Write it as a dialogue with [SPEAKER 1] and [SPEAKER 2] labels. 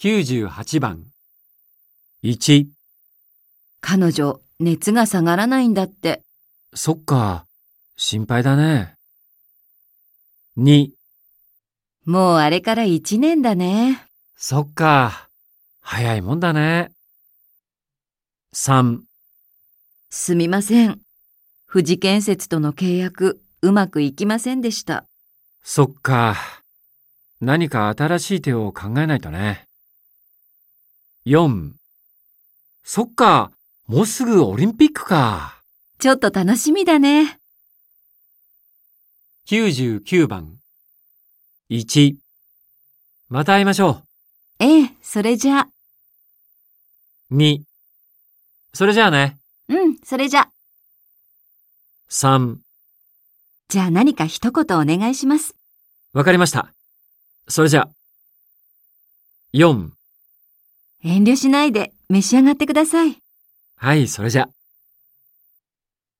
[SPEAKER 1] 98番。1、
[SPEAKER 2] 彼女、熱が下がらないんだって。
[SPEAKER 1] そっか。心配だね。2、
[SPEAKER 2] もうあれから一年だね。
[SPEAKER 1] そっか。早いもんだね。3、
[SPEAKER 2] すみません。富士建設との契約、うまくいきませんでした。
[SPEAKER 1] そっか。何か新しい手を考えないとね。4、そっか。もうすぐオリンピックか。
[SPEAKER 2] ちょっと楽しみだね。
[SPEAKER 1] 99番。1、また会いましょ
[SPEAKER 2] ええ、それじゃ。
[SPEAKER 1] う。2、それじゃあね。
[SPEAKER 2] うん、それじゃ。
[SPEAKER 1] 3、
[SPEAKER 2] じゃあ何か一言お願いします。
[SPEAKER 1] わかりました。それじゃあ。4、
[SPEAKER 2] 遠慮しないで召し上がってください。
[SPEAKER 1] はい、それじゃ。